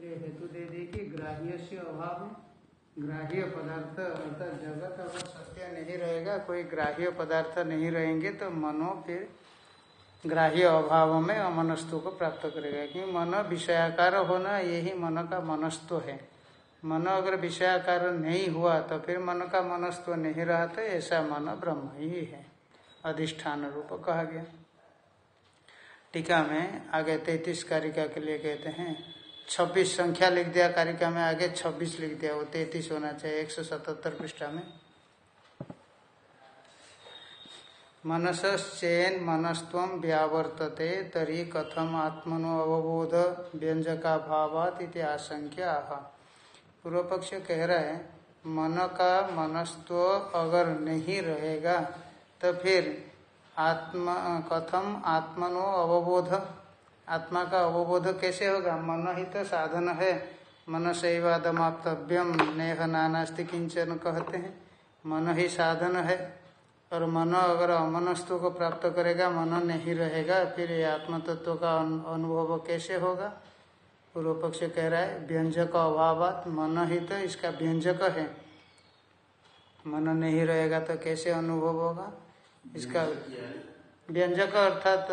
हेतु दे दी कि ग्राह्य से अभाव ग्राह्य पदार्थ अर्थात जगत अगर सत्य नहीं रहेगा, कोई ग्राह्य पदार्थ नहीं रहेंगे तो मनो फिर ग्राह्य अभाव में अमनस्तु को प्राप्त करेगा। क्योंकि मन विषयाकार होना यही मन का मनस्त्व है। मन अगर विषयाकार नहीं हुआ तो फिर मन का मनस्त्व नहीं रहा तो ऐसा मन ब्रह्म ही है। अधिष्ठान रूप कहा गया। टीका में आगे तैतीस कारिका के लिए कहते हैं। छब्बीस संख्या लिख दिया कारिका में आगे छब्बीस लिख दिया, वो तैतीस होना चाहिए, एक सौ सतहत्तर पृष्ठा में। मनसश्चेन मनस्व व्यावर्तते, तरी कथम आत्मनो अवबोध व्यंजका भावात इति आशंक्या पूर्व पक्ष कह रहा है मन का मनस्त्व अगर नहीं रहेगा तो फिर आत्मा, कथम आत्मनो अवबोध आत्मा का अवबोध कैसे होगा? मन ही तो साधन है। मन शैवादमाप्तव्यम नेह नानास्ति किंचन कहते हैं। मन ही साधन है। और मन अगर अमनस्तु को प्राप्त करेगा, मन नहीं रहेगा, फिर ये आत्म तत्व का अनुभव कैसे होगा? पूर्व पक्ष कह रहा है, व्यंजक अभाव मन ही तो इसका व्यंजक है। मन नहीं रहेगा तो कैसे अनुभव होगा? इसका व्यंजक अर्थात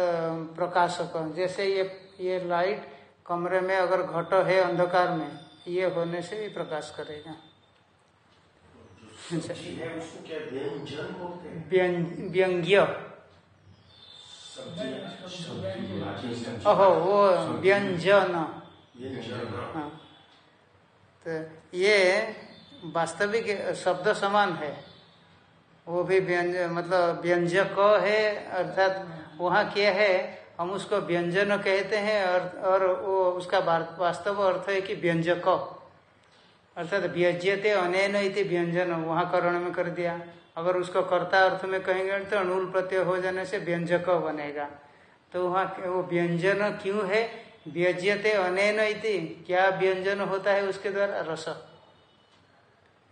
प्रकाशक। जैसे ये ये लाइट कमरे में अगर घट है अंधकार में ये होने से ही प्रकाश करेगा। व्यंग्य। ओहो वो व्यंजन। हाँ। तो ये वास्तविक शब्द समान है। वो भी व्यंज मतलब व्यंजक है अर्थात वहाँ क्या है हम उसको व्यंजन कहते हैं और, और वो उसका वास्तव अर्थ है कि व्यंजक। अर्थात व्यज्यते अनैन इति व्यंजन वहाँ करण में कर दिया। अगर उसको कर्ता अर्थ में कहेंगे तो अणुल प्रत्यय हो जाने से व्यंजक बनेगा। तो वहाँ वो व्यंजन क्यों है? व्यज्यते अनैन इति क्या व्यंजन होता है उसके द्वारा? रस।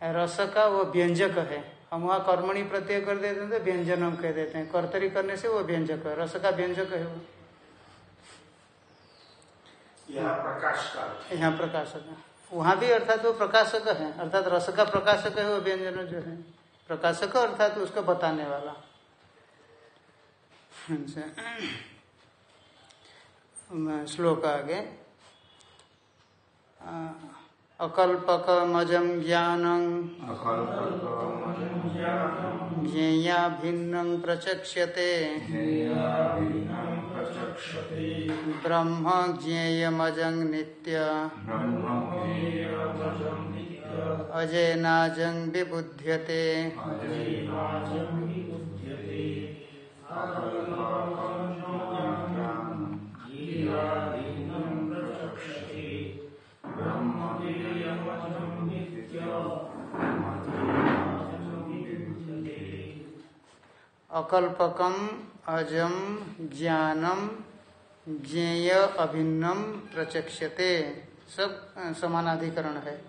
रस का वो व्यंजक है। हम वहाँ कर्मणि प्रत्यय कर देते हैं तो व्यंजन हम कह देते हैं। कर्तरी करने से वो व्यंजक है रस का व्यंजक है वो। यहाँ प्रकाश का यहाँ प्रकाशक है। वहाँ भी अर्थात वो प्रकाशक है। अर्थात रस का प्रकाशक है वो व्यंजन जो है। प्रकाशक अर्थात उसको बताने वाला। श्लोक आगे। अकल्पकमजम ज्ञानं ज्ञेया भिन्नं प्रचक्ष्यते ब्रह्म ज्ञेयमजं नित्य। अजेनाजं विबुध्यते। अकल्पकम, अजम, ज्ञानम, ज्ञेय अभिन्नम प्रचक्षते। सब समानाधिकरण है।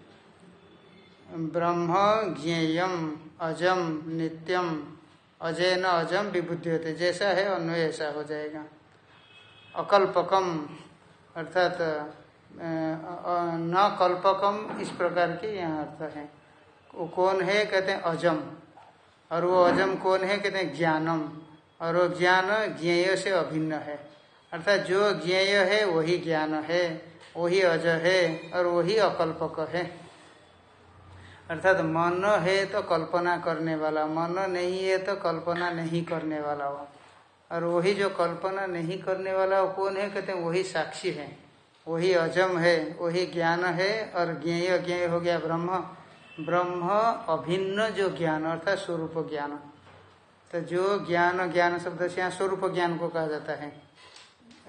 ब्रह्म, ज्ञेयम, अजम, नित्यम अजय न अजम होते जैसा है अन्वय ऐसा हो जाएगा। अकल्पकम, अर्थात न कल्पकम, इस प्रकार के यहाँ अर्थ है। वो कौन है? कहते हैं अजम। और वो अजम कौन है? कहते हैं ज्ञानम। और वो ज्ञान ज्ञेय से अभिन्न है। अर्थात जो ज्ञेय है, वही ज्ञान है, वही अज है, और वही अकल्पक है। अर्थात मन है तो कल्पना करने वाला, मन नहीं है तो कल्पना नहीं करने वाला वो। और वही जो कल्पना नहीं करने वाला वो कौन है? कहते हैं वही साक्षी है। वही अजम है, वही ज्ञान है, और ज्ञेय ज्ञेय हो गया ब्रह्म। ब्रह्म अभिन्न जो ज्ञान, अर्थात स्वरूप ज्ञान। तो जो ज्ञान ज्ञान शब्द से यहाँ स्वरूप ज्ञान को कहा जाता है।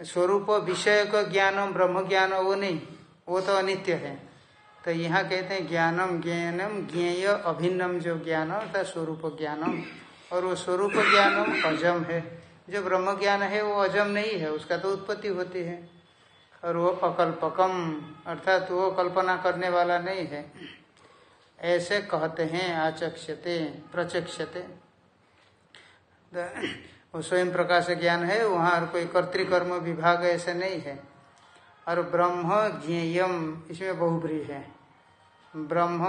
स्वरूप विषय का ज्ञान ब्रह्म ज्ञान वो नहीं, वो तो अनित्य है। तो यहाँ कहते हैं ज्ञानम ज्ञानम, ज्ञेय अभिन्नम जो ज्ञान, अर्थात स्वरूप ज्ञानम। और वो स्वरूप ज्ञानम अजम है। जो ब्रह्म ज्ञान है, वो अजम नहीं है, उसका तो उत्पत्ति होती है। और वो अकल्पकम, अर्थात वो कल्पना करने वाला नहीं है। ऐसे कहते हैं, आचक्षते, प्रचक्षते। वो स्वयं प्रकाश ज्ञान है, वहाँ कोई कर्तिकर्म विभाग ऐसे नहीं है। और ब्रह्म ज्ञेयम, इसमें बहुब्री है। ब्रह्म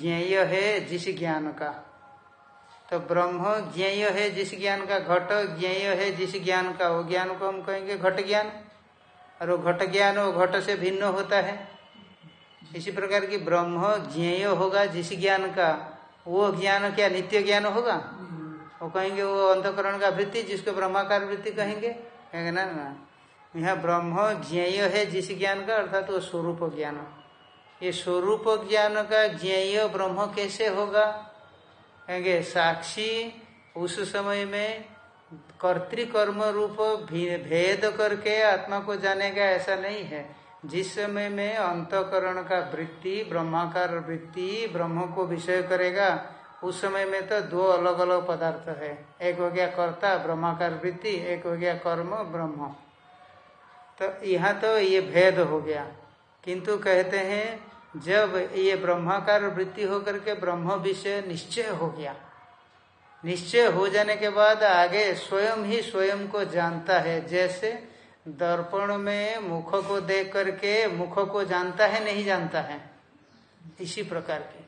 ज्ञेय है जिस ज्ञान का। तो ब्रह्म ज्ञेय है जिस ज्ञान का, घट ज्ञेय है जिस ज्ञान का। वो ज्ञान को हम कहेंगे घट ज्ञान। और वो घट ज्ञान, वो घट से भिन्न होता है। इसी प्रकार की ब्रह्म ज्ञेय होगा जिस ज्ञान का, वो ज्ञान क्या नित्य ज्ञान होगा? वो कहेंगे वो अंतकरण का वृत्ति जिसको ब्रह्माकार वृत्ति कहेंगे। कहेंगे, ना ना यहाँ ब्रह्म ज्ञेय है जिस ज्ञान का, अर्थात वो स्वरूप ज्ञान। ये स्वरूप ज्ञान का ज्ञेय ब्रह्म कैसे होगा? कहेंगे, साक्षी उस समय में कर्तिकर्म रूप भेद करके आत्मा को जानेगा, ऐसा नहीं है। जिस समय में अंतकरण का वृत्ति, ब्रह्माकार वृत्ति, ब्रह्म को विषय करेगा, उस समय में तो दो अलग अलग पदार्थ है। एक हो गया कर्ता, ब्रह्माकार वृत्ति, एक हो गया कर्म, ब्रह्म। तो यहाँ तो ये भेद हो गया। किंतु कहते हैं, जब ये ब्रह्माकार वृत्ति होकर के ब्रह्म विषय निश्चय हो गया। निश्चय हो जाने के बाद आगे स्वयं ही स्वयं को जानता है, जैसे दर्पण में मुख को देख करके मुख को जानता है नहीं जानता है। इसी प्रकार के।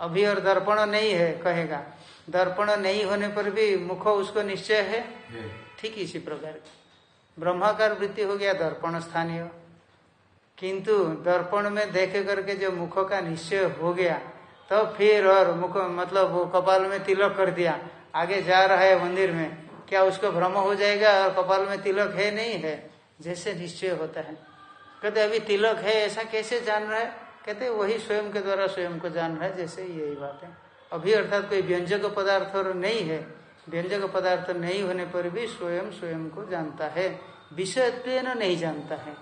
अभी और दर्पण नहीं है कहेगा। दर्पण नहीं होने पर भी मुख उसको निश्चय है? ठीक इसी प्रकार की। ब्रह्माकार वृत्ति हो गया दर्पण स्थानीय। किंतु दर्पण में देख करके जो मुख का निश्चय हो गया तो फिर और मुख मतलब वो कपाल में तिलक कर दिया। आगे जा रहा है मंदिर में। क्या उसको भ्रम हो जाएगा? और कपाल में तिलक है नहीं है? जैसे निश्चय होता है। कहते, अभी तिलक है, ऐसा कैसे जान रहा है? कहते, वही स्वयं के द्वारा स्वयं को जान रहा है, जैसे यही बात है। अभी अर्थात कोई व्यंजक पदार्थ और नहीं है। व्यंजक पदार्थ नहीं होने पर भी स्वयं स्वयं को जानता है। विषयत्व नहीं जानता है।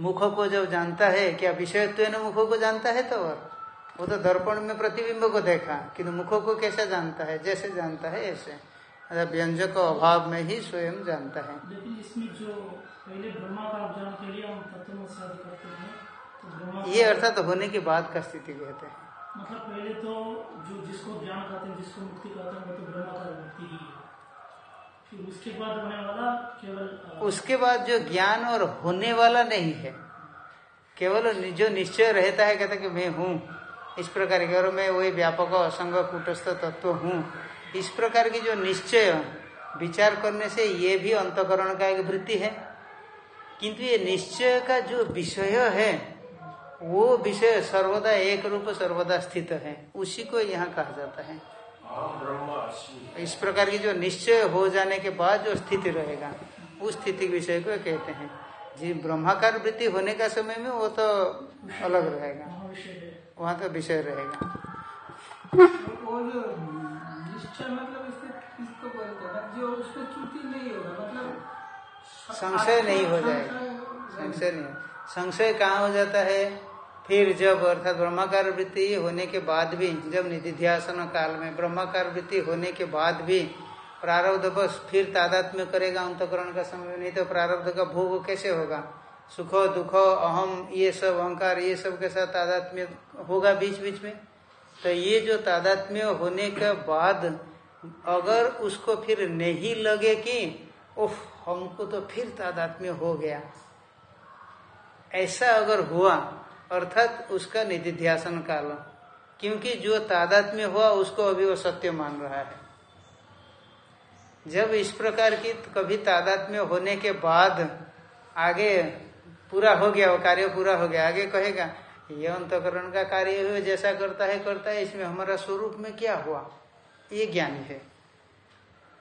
मुख को जब जानता है, क्या विषयत्व मुख को जानता है तो और? वो तो दर्पण में प्रतिबिंब को देखा, किंतु मुख को कैसे जानता है? जैसे जानता है ऐसे। व्यंजक अभाव में ही स्वयं जानता है। लेकिन इसमें जो पहले ब्रह्मा का ज्ञान के लिए हम तत्व करते हैं तो ये अर्थात तो होने के बाद का स्थिति कहते हैं। मतलब पहले तो जो जिसको ज्ञान कहते हैं जिसको मुक्ति कहते हैं वो तो ब्रह्मा का मुक्ति ही है। फिर उसके बाद होने वाला केवल उसके बाद जो ज्ञान और होने वाला नहीं है केवल जो निश्चय रहता है कहता कि मैं हूँ इस प्रकार के और मैं वही व्यापक असंग कुटस्थ तत्व हूँ। इस प्रकार की जो निश्चय विचार करने से ये भी अंतकरण का एक वृत्ति है। किंतु ये निश्चय का जो विषय है वो विषय सर्वदा एक रूप सर्वदा स्थित है। उसी को यहाँ कहा जाता है। इस प्रकार की जो निश्चय हो जाने के बाद जो स्थिति रहेगा उस स्थिति के विषय को कहते हैं। जी ब्रह्माकार वृत्ति होने का समय में वो तो अलग रहेगा। वहाँ तो विषय रहेगा। संशय नहीं हो जाएगा। संशय नहीं। संशय कहाँ हो जाता है? फिर जब अर्थात ब्रह्माकार वृत्ति होने के बाद भी जब निधिध्यासन काल में ब्रह्माकार वृत्ति होने के बाद भी प्रारब्ध बस फिर तादात्म्य करेगा अंतकरण का समय नहीं तो प्रारब्ध का भोग कैसे होगा? सुख दुख अहम ये सब अहंकार ये सब के साथ तादात्म्य होगा बीच बीच में? तो ये जो तादात्म्य होने के बाद अगर उसको फिर नहीं लगे कि, उफ, हमको तो फिर तादात्म्य हो गया। ऐसा अगर हुआ, अर्थात उसका निधिध्यासन काल, क्योंकि जो तादात्म्य हुआ, उसको अभी वो सत्य मान रहा है। जब इस प्रकार की कभी तादात्म्य होने के बाद आगे पूरा हो गया, वो कार्य पूरा हो गया, आगे कहेगा ये अंतकरण का कार्य हुआ जैसा करता है करता है, इसमें हमारा स्वरूप में क्या हुआ? ये ज्ञानी है।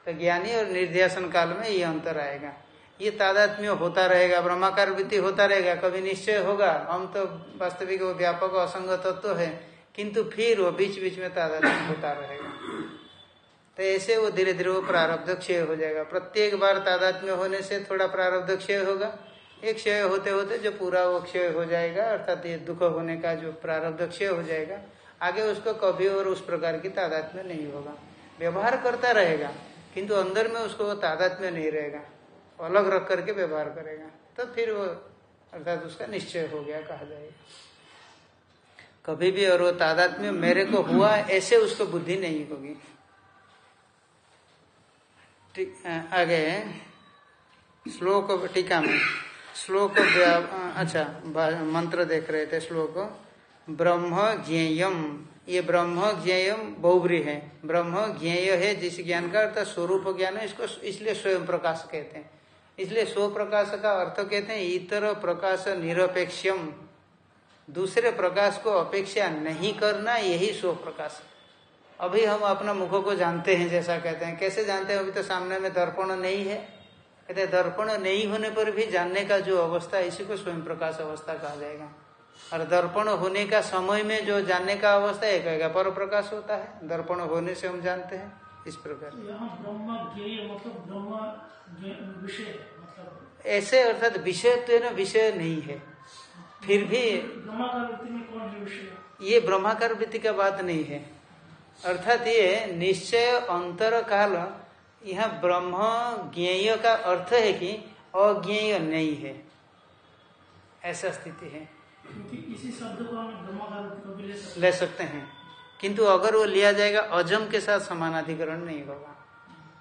तो ज्ञानी और निर्ध्यासन काल में ये अंतर आएगा। ये तादात्म्य होता रहेगा, ब्रह्माकार वृत्ति होता रहेगा, कभी निश्चय होगा। हम तो वास्तविक वो व्यापक असंग तत्व तो है, किंतु फिर वो बीच बीच में तादात्म्य होता रहेगा। तो ऐसे वो धीरे धीरे वो प्रारब्ध क्षय हो जाएगा। प्रत्येक बार तादात्म्य होने से थोड़ा प्रारब्ध क्षय होगा। एक क्षय होते होते जो पूरा वो क्षय हो जाएगा, अर्थात ये दुख होने का जो प्रारब्ध क्षय हो जाएगा, आगे उसको कभी और उस प्रकार की तादात्म्य नहीं होगा। व्यवहार करता रहेगा, किंतु अंदर में उसको तादात्म्य नहीं रहेगा, अलग रख करके व्यवहार करेगा तो फिर वो, अर्थात उसका निश्चय हो गया कहा जाएगा कभी भी और वो तादात्म्य मेरे को हुआ, ऐसे उसको बुद्धि नहीं होगी। ठीक आगे, श्लोक टीका में। श्लोक अच्छा मंत्र देख रहे थे श्लोक ब्रह्म ज्ञेयम। ये ब्रह्म ज्ञेयम बहुब्री है। ब्रह्म ज्ञेय है जिस ज्ञान का अर्थ स्वरूप ज्ञान है, इसको इसलिए स्वयं प्रकाश कहते हैं। इसलिए स्व प्रकाश का अर्थ कहते हैं इतर प्रकाश निरपेक्षम। दूसरे प्रकाश को अपेक्षा नहीं करना, यही स्व प्रकाश। अभी हम अपना मुख को जानते हैं, जैसा कहते हैं। कैसे जानते हैं? अभी तो सामने में दर्पण नहीं है। कहते हैं दर्पण नहीं होने पर भी जानने का जो अवस्था है इसी को स्वयं प्रकाश अवस्था कहा जाएगा। और दर्पण होने का समय में जो जानने का अवस्था है कहेगा पर प्रकाश होता है। दर्पण होने से हम जानते हैं इस प्रकार। मतलब मतलब। ऐसे अर्थात विषय तो है ना विषय नहीं है। फिर भी ये ब्रह्माकार वृत्ति का बात नहीं है। अर्थात ये निश्चय अंतर काल यहाँ ब्रह्म ज्ञेय का अर्थ है कि अज्ञेय नहीं है। ऐसा स्थिति है। इसी शब्द को हम ले सकते ले सकते हैं। किंतु अगर वो लिया जाएगा अजम के साथ समानाधिकरण नहीं होगा।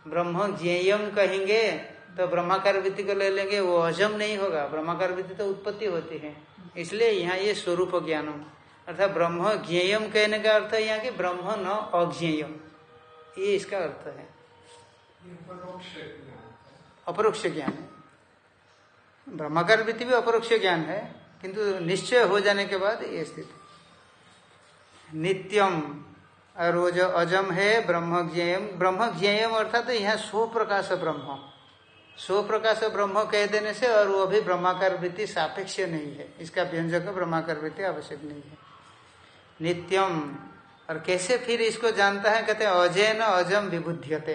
ब्रह्म ज्ञेयम कहेंगे तो ब्रह्माकार वृत्ति को ले लेंगे वो अजम नहीं होगा। ब्रह्माकार वृत्ति तो उत्पत्ति होती है। इसलिए यहाँ ये स्वरूप ज्ञानम। अर्थात ब्रह्म ज्ञेयम कहने का अर्थ है यहाँ की ब्रह्म न अज्ञेयम। ये इसका अर्थ है। अपरोक्ष ज्ञान है। ब्रह्माकार वृत्ति भी अपरोक्ष ज्ञान है, किंतु निश्चय हो जाने के बाद ये स्थिति। नित्यम और वो जो अजम है ब्रह्म ज्ञेयम ब्रह्म ज्ञेयम अर्थात तो यहाँ सो प्रकाश ब्रह्म। सो प्रकाश ब्रह्म कह देने से और वो भी ब्रह्माकार वृत्ति सापेक्ष नहीं है। इसका व्यंजक ब्रह्माकार वृत्ति आवश्यक नहीं है। नित्यम और कैसे फिर इसको जानता है? कहते अजय न अजम विबुद्धियते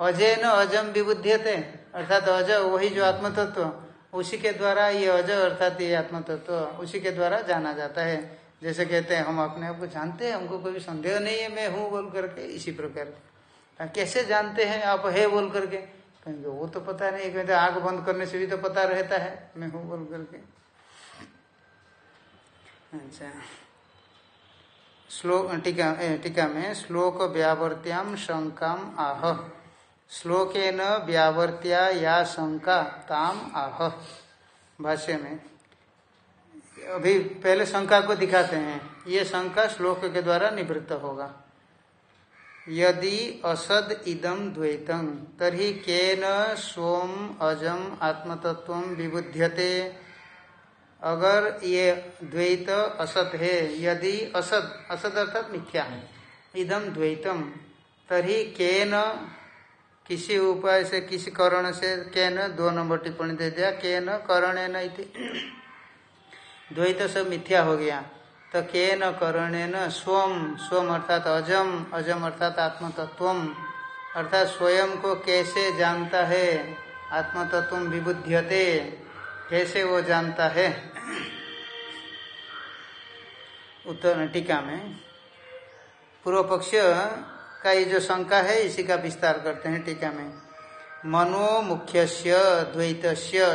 अजय न अजम विबुद्धियते अर्थात अज वही जो आत्म तत्व उसी के द्वारा ये अज अर्थात ये आत्म तत्व उसी के द्वारा जाना जाता है। जैसे कहते हैं, हम अपने आप को जानते हैं, हमको कोई संदेह नहीं है, मैं हूँ बोल करके, इसी प्रकार। कैसे जानते हैं आप है बोल करके? कहेंगे, वो तो पता नहीं कहते आग बंद करने से भी तो पता रहता है, मैं हूँ बोल करके। अच्छा। श्लोक, टीका टीका में, श्लोक व्यावर्त्याम शंकाम आह। श्लोक न व्यावर्त्या या शंका ताम आह। भाष्य में। अभी पहले शंका को दिखाते हैं। ये शंका श्लोक के द्वारा निवृत्त होगा। यदि असद इदम द्वैतम तरी केन सोम अजम आत्मतत्व विबुध्यते। अगर ये द्वैत असत है, यदि असद असद अर्थात मिथ्या है। इदम द्वैतम तरी केन किसी उपाय से, किसी करण से, केन, दो नंबर टिप्पणी दे दिया, केन करण द्वैत तो सब मिथ्या हो गया। तो के न करणे न स्वम स्वम अर्थात अजम अजम अर्थात आत्म तत्व अर्थात स्वयं को कैसे जानता है आत्म तत्व विबुध्यते, कैसे वो जानता है? उत्तर टीका में पूर्व पक्ष का ये जो शंका है, इसी का विस्तार करते हैं टीका में। मनो मुख्य द्वैत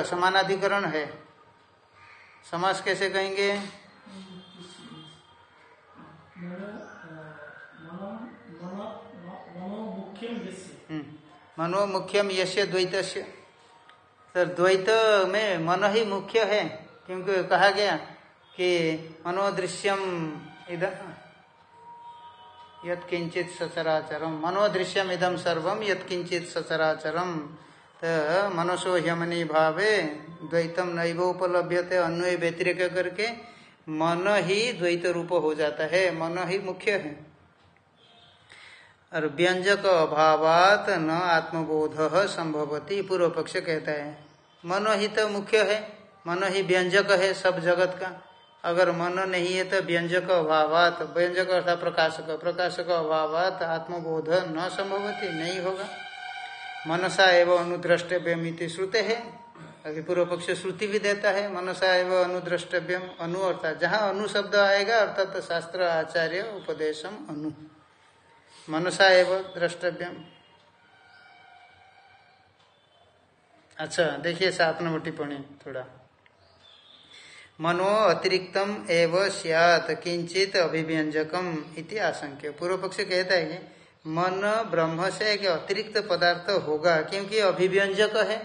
समानाधिकरण है। समास कैसे कहेंगे? मनो मुख्यम यश द्वैत सर, द्वैत में मन ही मुख्य है, क्योंकि कहा गया कि मनोदृश्यम इधर यत्किंचित सचराचरम मनोदृश्यम इदम सर्वम यत्किंचित सचराचरम तो मनसो यमनी भावे द्वैतम नैव अन्वय व्यतिरिक करके मन ही द्वैत रूप हो जाता है। मन ही मुख्य है। और व्यंजक अभावात न आत्मबोध संभवती पूर्व पक्ष कहता है। मन ही तो मुख्य है। मन ही व्यंजक है सब जगत का। अगर मन नहीं है तो व्यंजक अभावात, व्यंजक अर्थात प्रकाशक प्रकाशक अभावात, आत्मबोध न संभवती, नहीं होगा। मनसा एवं अनुद्रष्टव्यम श्रुते है। अभी पूर्व पक्ष श्रुति भी देता है, मनसा एवं अनुद्रष्टव्यम अनु अर्थात जहाँ अनु शब्द आएगा, अर्थात तो शास्त्र, आचार्य, उपदेशम अनु। मनसा एवं द्रष्टव्यम। अच्छा देखिए सात नंबर टिप्पणी, थोड़ा। मनो अतिरिक्तम एव सियात, किंचित अभिव्यंजकम इति आशंक्य। पूर्व पक्ष कहता है कि मन ब्रह्म से एक अतिरिक्त पदार्थ होगा, क्योंकि अभिव्यंजक है।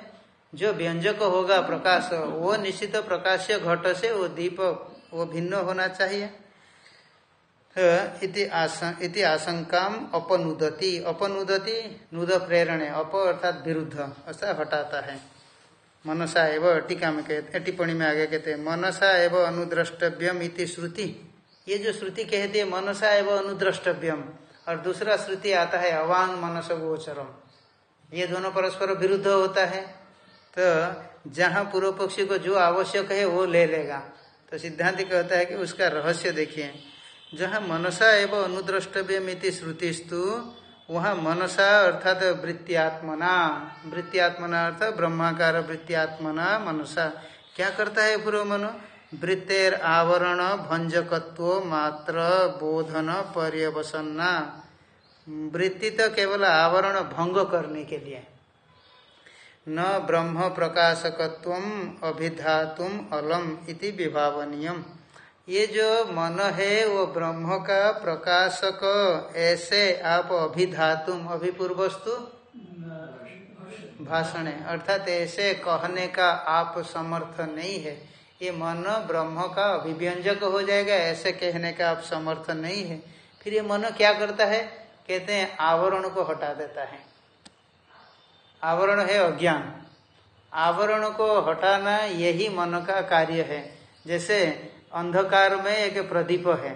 जो व्यंजक होगा, प्रकाश, वो निश्चित प्रकाश घट से वो दीप, वो भिन्न होना चाहिए। तो इति आशंका अपनुदति। अपनुदति, नुद प्रेरण, अप अर्थात विरुद्ध, ऐसा हटाता है। मनसा एवं टीका में कहते टिप्पणी में आगे कहते हैं, मनसा एवं अनुद्रष्टव्यम इति श्रुति। ये जो श्रुति कहती है, मनसा एवं अनुद्रष्टव्यम, और दूसरा श्रुति आता है, अवांग मनस गोचरम। ये दोनों परस्पर विरुद्ध होता है। तो जहाँ पूर्व पक्षी को जो आवश्यक है, वो ले लेगा। तो सिद्धांत कहता है कि उसका रहस्य देखिए। जहाँ मनसा एवं अनुद्रष्टव्यम इति श्रुतिस्तु वहाँ मनसा अर्थात वृत्तियात्मना। वृत्तियात्मना अर्थात ब्रह्माकार वृत्तियात्मना मनसा। क्या करता है पूर्व मनो? वृत्तेर आवरण, भंजकत्व, मात्र, बोधन, पर्यवसन्ना। वृत्ति तो केवल आवरण भंग करने के लिए। न ब्रह्म प्रकाशकत्व अभिधातुम अलम इति विभावनीयम। ये जो मन है, वो ब्रह्म का प्रकाशक, ऐसे आप अभिधातुम, अभिपूर्वस्तु? भाषण, अर्थात ऐसे कहने का आप समर्थ नहीं है। ये मन ब्रह्म का अभिव्यंजक हो जाएगा, ऐसे कहने का आप समर्थ नहीं है। फिर ये मन क्या करता है? कहते हैं, आवरण को हटा देता है। आवरण है अज्ञान। आवरण को हटाना यही मन का कार्य है। जैसे अंधकार में एक प्रदीप है।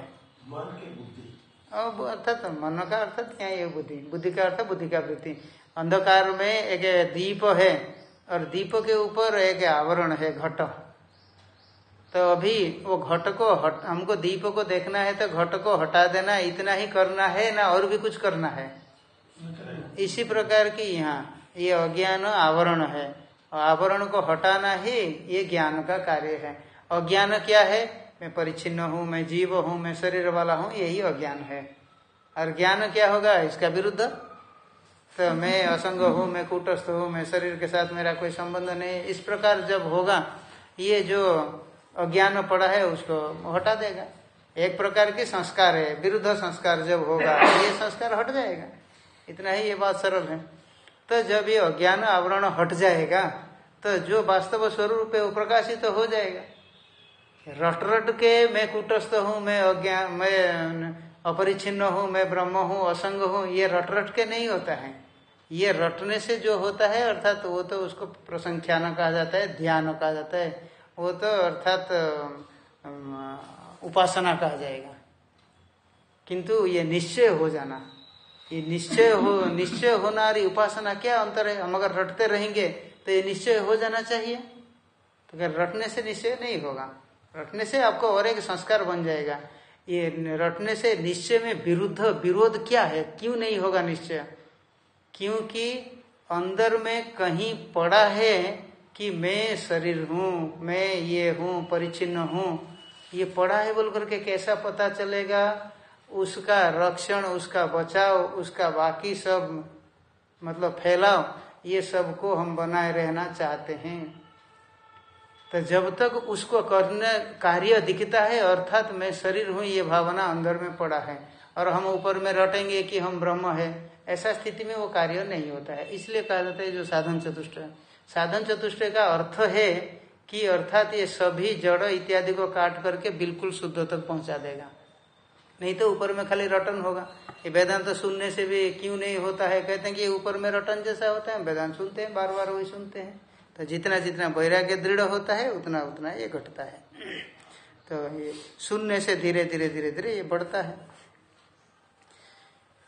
मन की बुद्धि। अर्थात मन का अर्थात क्या है बुद्धि? बुद्धि का अर्थ बुद्धि का वृत्ति। अंधकार में एक दीप है और दीप के ऊपर एक आवरण है घट। तो अभी वो घट को हट हमको दीप को देखना है तो घट को हटा देना इतना ही करना है ना और भी कुछ करना है? इसी प्रकार की यहाँ ये अज्ञान आवरण है। आवरण को हटाना ही ये ज्ञान का कार्य है। अज्ञान क्या है? मैं परिचिन्न हूँ, मैं जीव हूँ, मैं शरीर वाला हूँ, यही अज्ञान है। और ज्ञान क्या होगा? इसका विरुद्ध? तो मैं असंग हूँ, मैं कूटस्थ हूँ, मैं शरीर के साथ मेरा कोई संबंध नहीं। इस प्रकार जब होगा, ये जो अज्ञान पड़ा है, उसको हटा देगा। एक प्रकार की संस्कार है, विरुद्ध संस्कार जब होगा, ये संस्कार हट जाएगा। इतना ही ये बात सरल है। तो जब ये अज्ञान आवरण हट जाएगा तो जो वास्तव स्वरूप है, वो प्रकाशित तो हो जाएगा। रट रट के मैं कुटस्थ हूँ, मैं अज्ञान मैं अपरिचिन्न हूँ, मैं ब्रह्म हूँ, असंग हूँ, ये रट रट के नहीं होता है। ये रटने से जो होता है, अर्थात तो वो तो उसको प्रसंख्यान कहा जाता है, ध्यान कहा जाता है, वो तो अर्थात तो उपासना कहा जाएगा। किंतु ये निश्चय हो जाना, ये निश्चय हो, निश्चय होना और उपासना क्या अंतर है? हम अगर रटते रहेंगे तो ये निश्चय हो जाना चाहिए? तो अगर रटने से निश्चय नहीं होगा? रटने से आपको और एक संस्कार बन जाएगा। ये रटने से निश्चय में विरुद्ध विरोध क्या है? क्यों नहीं होगा निश्चय? क्योंकि अंदर में कहीं पड़ा है कि मैं शरीर हूँ, मैं ये हूँ, परिचिन्न हूँ। ये पड़ा है बोल करके कैसा पता चलेगा? उसका रक्षण, उसका बचाव, उसका बाकी सब मतलब फैलाव, ये सबको हम बनाए रहना चाहते हैं। तो जब तक उसको करने कार्य दिखता है, अर्थात मैं शरीर हूँ, ये भावना अंदर में पड़ा है। और हम ऊपर में रटेंगे कि हम ब्रह्म है, ऐसा स्थिति में वो कार्य नहीं होता है। इसलिए कहा जाता है जो साधन चतुष्ट। साधन चतुष्ट का अर्थ है कि अर्थात ये सभी जड़ इत्यादि को काट करके बिल्कुल शुद्ध तक पहुँचा देगा। नहीं तो ऊपर में खाली रटन होगा। ये वेदांत तो सुनने से भी क्यों नहीं होता है? कहते हैं कि ऊपर में रटन जैसा होता है वेदांत सुनते हैं बार बार वही सुनते हैं। तो जितना जितना वैराग्य दृढ़ होता है, उतना उतना ये घटता है। तो ये सुनने से धीरे धीरे धीरे धीरे ये बढ़ता है।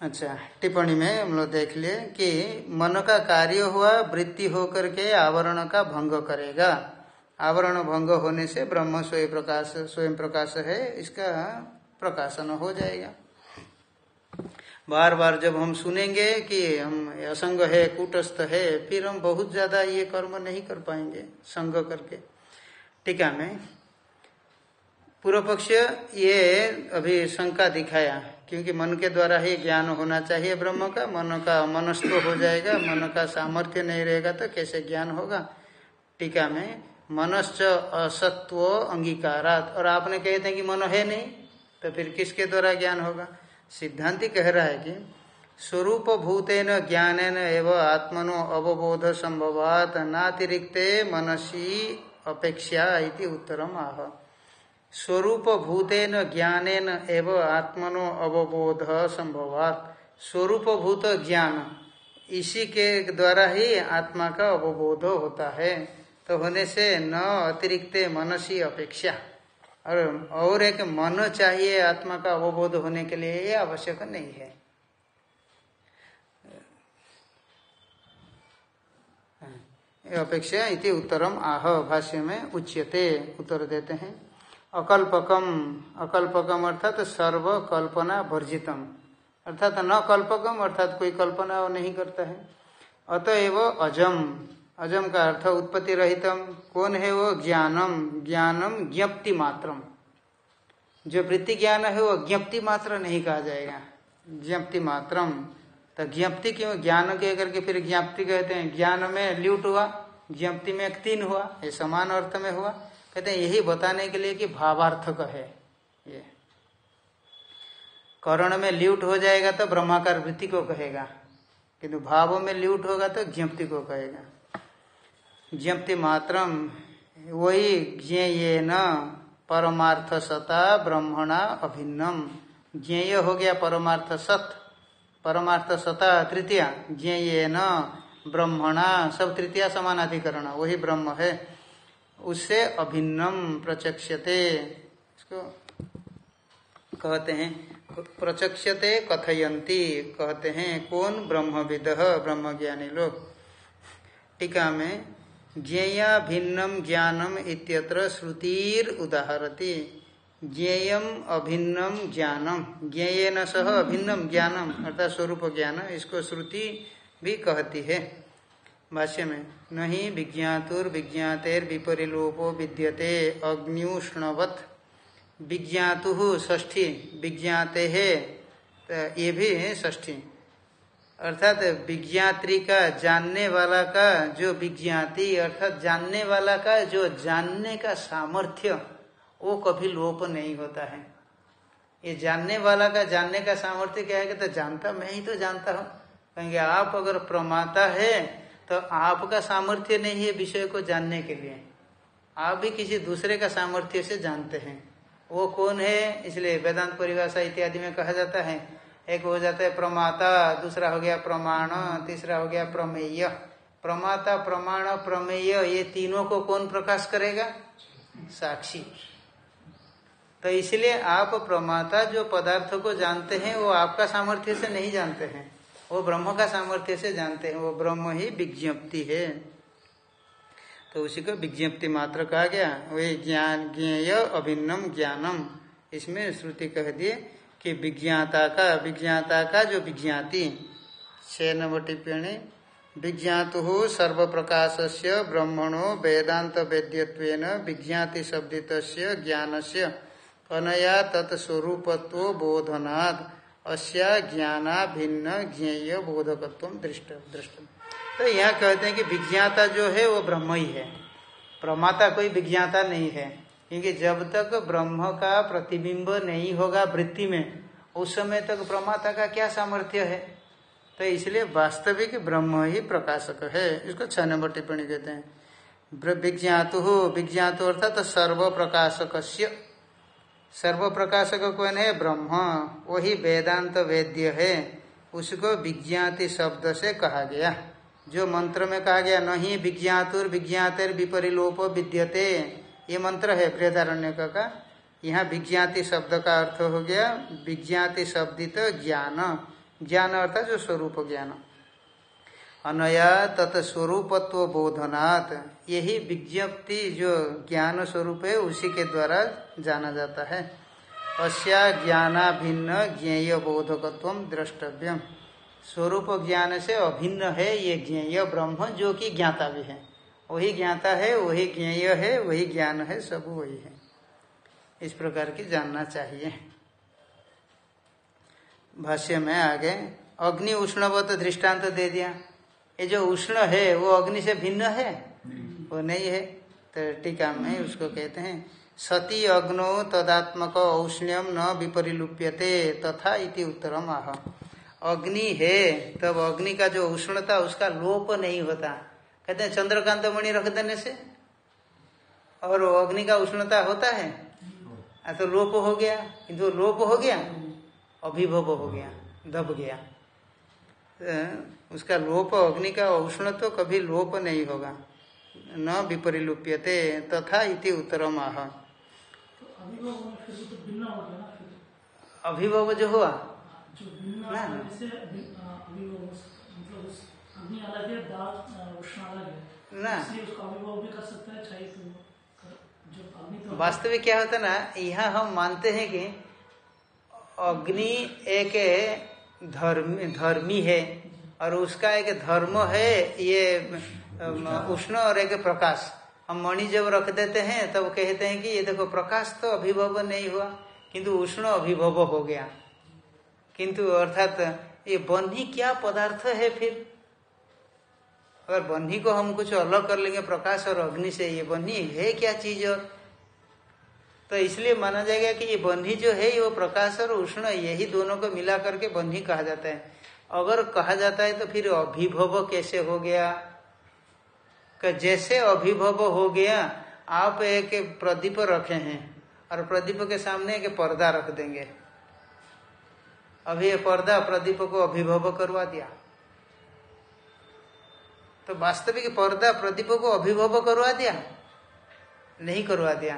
अच्छा टिप्पणी में हम लोग देख लिए कि मन का कार्य हुआ, वृत्ति होकर के आवरण का भंग करेगा। आवरण भंग होने से ब्रह्म स्वयं प्रकाश स्वयं प्रकाश है, इसका प्रकाशन हो जाएगा। बार बार जब हम सुनेंगे कि हम असंग है, कूटस्थ है, फिर हम बहुत ज़्यादा ये कर्म नहीं कर पाएँगे, संग करके। टीका में पूर्व पक्ष ये अभी शंका दिखाया, क्योंकि मन के द्वारा ही ज्ञान होना चाहिए ब्रह्म का। मन का मनस्थ हो जाएगा, मन का सामर्थ्य नहीं रहेगा तो कैसे ज्ञान होगा? टीका में मनश्च असत्व अंगीकारात। और आपने कहते हैं कि मन है नहीं तो फिर किसके द्वारा ज्ञान होगा? सिद्धांति कह रहा है कि स्वरूप भूतेन ज्ञानेन एवं आत्मनो अवबोध संभवात नातिरिक्ते मनसी अपेक्षा इति उत्तरम आह। स्वरूप भूतेन ज्ञानेन एवं आत्मनो अवबोध संभवात स्वरूप भूत ज्ञान, इसी के द्वारा ही आत्मा का अवबोध होता है। तो होने से न अतिरिक्त मनसी अपेक्षा और और एक मन चाहिए आत्मा का अवबोध होने के लिए ये आवश्यक नहीं है। अपेक्षा इति उत्तरम आह भाष्य में उच्यते, उत्तर देते हैं। अकल्पकम अकल्पकम अर्थात सर्व कल्पना वर्जितम। अर्थात न कल्पकम अर्थात कोई कल्पना नहीं करता है। अतएव अजम अजम का अर्थ उत्पत्ति रहितम। कौन है वो? ज्ञानम। ज्ञानम ज्ञप्ति मात्रम। जो वृत्ति ज्ञान है वो ज्ञप्ति मात्र नहीं कहा जाएगा। ज्ञप्ति मात्रम। तो ज्ञप्ति क्यों? ज्ञान के करके फिर ज्ञप्ति कहते हैं। ज्ञान में ल्यूट हुआ, ज्ञप्ति में तीन हुआ, ये समान अर्थ में हुआ। कहते हैं, यही बताने के लिए कि भावार्थक है ये। करण में ल्यूट हो जाएगा तो ब्रह्माकार वृत्ति को कहेगा। किंतु भाव में ल्यूट होगा तो ज्ञप्ति को कहेगा। ज्ञप्ति मात्रम, वही ज्ञेय न परमार्थ सता ब्रह्मणा अभिन्नम। ज्ञेय हो गया परमार्थ सत। परमार्थ सता तृतीया, ज्ञेय न ब्रह्मणा, सब तृतीया समानाधिकरण वही ब्रह्म है। उससे अभिन्नम प्रचक्षते, इसको कहते हैं, प्रचक्षते कथयंती कहते हैं, कौन ब्रह्मविद ब्रह्म ज्ञानी लोग। टीका में ज्ञेया भिन्नम ज्ञानम इत्यत्र श्रुतिर उदाहरती। ज्ञेयम अभिन्नम ज्ञानम। ज्ञेय न सह अभिन्नम ज्ञानम, अर्थात स्वरूप ज्ञान, इसको श्रुति भी कहती है। भाष्य में, नहीं विज्ञातुर विज्ञातेर विपरिलोपो विद्यते अग्निष्णवत विज्ञातु ष्ठी विज्ञाते है ये भी है ष्ठी अर्थात विज्ञात्री का, जानने वाला का जो विज्ञाति, अर्थात जानने वाला का जो जानने का सामर्थ्य, वो कभी लोप नहीं होता है। ये जानने वाला का, जानने का सामर्थ्य क्या है कि तो जानता, मैं ही तो जानता हूँ। कहेंगे, आप अगर प्रमाता है तो आपका सामर्थ्य नहीं है विषय को जानने के लिए। आप भी किसी दूसरे का सामर्थ्य से जानते हैं। वो कौन है? इसलिए वेदांत परिभाषा इत्यादि में कहा जाता है एक हो जाता है प्रमाता, दूसरा हो गया प्रमाण, तीसरा हो गया प्रमेय। प्रमाता, प्रमाण, प्रमेय, ये तीनों को कौन प्रकाश करेगा? साक्षी। तो इसलिए आप प्रमाता जो पदार्थ को जानते हैं, वो आपका सामर्थ्य से नहीं जानते हैं। वो ब्रह्म का सामर्थ्य से जानते हैं। वो ब्रह्म ही विज्ञप्ति है। तो उसी को विज्ञप्ति मात्र कहा गया। वही ज्ञान, ज्ञेय, अभिन्नम, ज्ञानम। इसमें श्रुति कह दिए कि विज्ञाता का विज्ञाता का जो विज्ञाति, छह नंबर टिप्पणी, विज्ञातु सर्व प्रकाश से ब्रह्मणो वेदांत वेद्यत्व विज्ञाति शब्दित ज्ञान से अनया तत्स्वरूपत्व बोधनाद अस्या ज्ञाना भिन्न ज्ञेय बोधकत्व दृष्ट दृष्ट तो यहाँ कहते हैं कि विज्ञाता जो है, वो ब्रह्म ही है। प्रमाता कोई विज्ञाता नहीं है। क्योंकि जब तक ब्रह्म का प्रतिबिंब नहीं होगा वृत्ति में, उस समय तक प्रमाता का क्या सामर्थ्य है? तो इसलिए वास्तविक ब्रह्म ही प्रकाशक है। इसको छह नंबर टिप्पणी कहते हैं। विज्ञातु विज्ञातु अर्थात तो सर्व प्रकाशक सर्व प्रकाशक कौन है? ब्रह्म। वही वेदांत वेद्य है। उसको विज्ञाति शब्द से कहा गया। जो मंत्र में कहा गया, नहीं विज्ञातुर विज्ञातर विपरिलोप विद्यते। ये मंत्र है बृहदारण्य का यहाँ विज्ञाति शब्द का अर्थ हो गया, विज्ञाति शब्दित ज्ञान। ज्ञान अर्थात जो स्वरूप ज्ञान। अनया तत्स्वरूपत्व बोधनात्। यही विज्ञप्ति जो ज्ञान स्वरूप है, उसी के द्वारा जाना जाता है। अस्या ज्ञाना भिन्न ज्ञेय बोधकत्व द्रष्टव्यम स्वरूप ज्ञान से अभिन्न है ये ज्ञेय ब्रह्म, जो कि ज्ञाता भी है। वही ज्ञाता है वही ज्ञेय है वही ज्ञान है सब वही है। इस प्रकार की जानना चाहिए। भाष्य में आगे अग्नि उष्णवत दृष्टांत दे दिया। ये जो उष्ण है वो अग्नि से भिन्न है? वो नहीं है। तो टीका में उसको कहते हैं सती अग्नो तदात्मक औष्ण्यम न विपरिलुप्यते तथा इति उत्तरम आह। अग्नि है तब अग्नि का जो उष्णता उसका लोप नहीं होता। कहते हैं चंद्रकांत मणि रख देने से। और अग्नि का उष्णता होता है तो लोप हो गया। किंतु लोप हो गया अभिभव हो गया दब गया। तो उसका लोप अग्नि का उष्ण तो कभी लोप नहीं होगा। न विपरिलुप्यते तथा इति उत्तरम आह। अभिभव जो हुआ? ना। होने से अभि- अ, अभिभव उस- मतलब उस अग्नि अलग है उष्ण अलग है। ना। इसलिए उसका अभिभव भी कर सकता है तो वास्तविक क्या होता है ना यहाँ हम मानते हैं कि अग्नि एक धर्मी धर्मी है और उसका एक धर्म है ये उष्ण और एक प्रकाश। हम मणि जब रख देते हैं तब कहते हैं कि ये देखो प्रकाश तो अभिभव नहीं हुआ किंतु उष्ण अभिभव हो गया। किंतु अर्थात ये बन्ही क्या पदार्थ है फिर? अगर बन्ही को हम कुछ अलग कर लेंगे, प्रकाश और अग्नि से, ये बन्ही है क्या चीज़ और? तो इसलिए माना जाएगा कि ये बन्ही जो है वो प्रकाश और उष्ण, यही दोनों को मिला करके बन्ही कहा जाता है। अगर कहा जाता है तो फिर अभिभव कैसे हो गया? कि जैसे अभिभव हो गया, आप एक प्रदीप रखे हैं और प्रदीप के सामने एक पर्दा रख देंगे। अभी ये पर्दा प्रदीप को अभिभव करवा दिया। तो वास्तविक पर्दा प्रदीप को अभिभव करवा दिया। नहीं करवा दिया।